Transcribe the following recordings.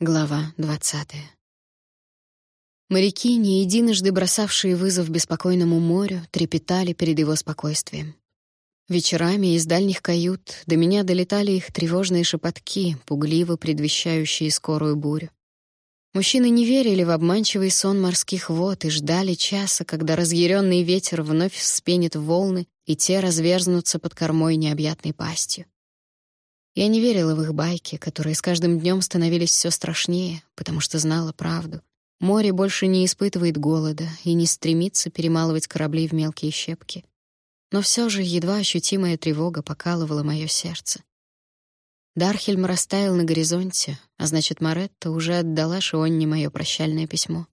Глава двадцатая. Моряки, не единожды бросавшие вызов беспокойному морю, трепетали перед его спокойствием. Вечерами из дальних кают до меня долетали их тревожные шепотки, пугливо предвещающие скорую бурю. Мужчины не верили в обманчивый сон морских вод и ждали часа, когда разъяренный ветер вновь вспенит волны, и те разверзнутся под кормой необъятной пастью. Я не верила в их байки, которые с каждым днем становились все страшнее, потому что знала правду. Море больше не испытывает голода и не стремится перемалывать корабли в мелкие щепки. Но все же едва ощутимая тревога покалывала мое сердце. Дархельм растаял на горизонте, а значит, Маретта уже отдала Шионне мое прощальное письмо.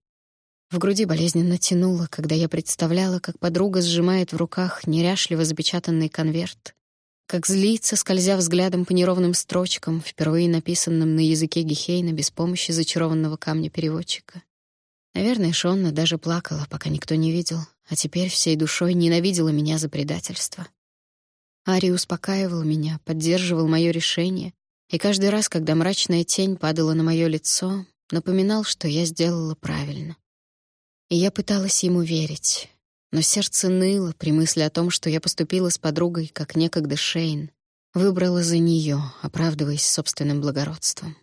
В груди болезненно тянуло, когда я представляла, как подруга сжимает в руках неряшливо запечатанный конверт, как злится, скользя взглядом по неровным строчкам, впервые написанным на языке Гехейна без помощи зачарованного камня переводчика. Наверное, Шонна даже плакала, пока никто не видел, а теперь всей душой ненавидела меня за предательство. Ари успокаивал меня, поддерживал мое решение, и каждый раз, когда мрачная тень падала на мое лицо, напоминал, что я сделала правильно. И я пыталась ему верить, но сердце ныло при мысли о том, что я поступила с подругой, как некогда Шейн, выбрала за нее, оправдываясь собственным благородством.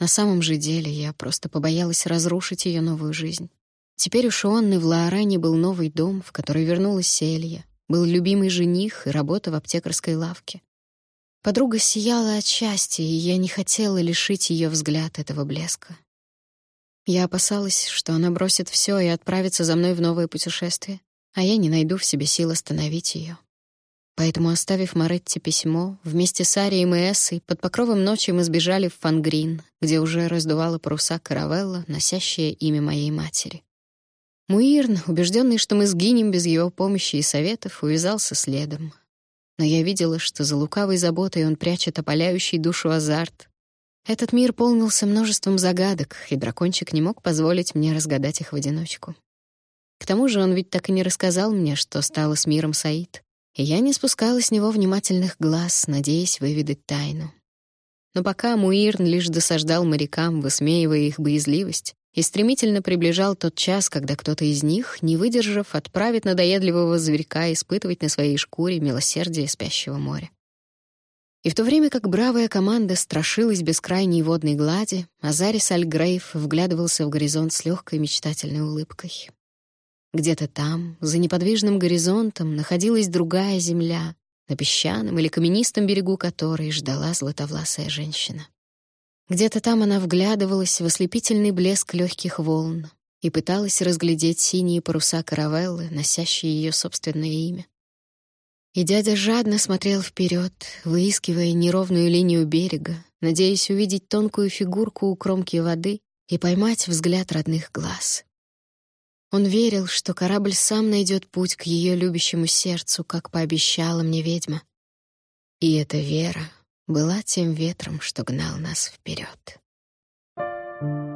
На самом же деле я просто побоялась разрушить ее новую жизнь. Теперь у Шионны в Лаоране был новый дом, в который вернулась Селья, был любимый жених и работа в аптекарской лавке. Подруга сияла от счастья, и я не хотела лишить ее взгляд этого блеска. Я опасалась, что она бросит все и отправится за мной в новое путешествие, а я не найду в себе сил остановить ее. Поэтому, оставив Моретти письмо, вместе с Арией и Эссой под покровом ночи мы сбежали в Фангрин, где уже раздувала паруса каравелла, носящая имя моей матери. Муирн, убежденный, что мы сгинем без его помощи и советов, увязался следом. Но я видела, что за лукавой заботой он прячет опаляющий душу азарт, этот мир полнился множеством загадок, и дракончик не мог позволить мне разгадать их в одиночку. К тому же он ведь так и не рассказал мне, что стало с миром Саид, и я не спускала с него внимательных глаз, надеясь выведать тайну. Но пока Муирн лишь досаждал морякам, высмеивая их боязливость, и стремительно приближал тот час, когда кто-то из них, не выдержав, отправит надоедливого зверька испытывать на своей шкуре милосердие спящего моря. И в то время как бравая команда страшилась бескрайней водной глади, Азарис Альгрейв вглядывался в горизонт с легкой мечтательной улыбкой. Где-то там, за неподвижным горизонтом, находилась другая земля, на песчаном или каменистом берегу которой ждала златовласая женщина. Где-то там она вглядывалась в ослепительный блеск легких волн и пыталась разглядеть синие паруса каравеллы, носящие ее собственное имя. И дядя жадно смотрел вперед, выискивая неровную линию берега, надеясь увидеть тонкую фигурку у кромки воды и поймать взгляд родных глаз. Он верил, что корабль сам найдет путь к ее любящему сердцу, как пообещала мне ведьма. И эта вера была тем ветром, что гнал нас вперед. Thank you.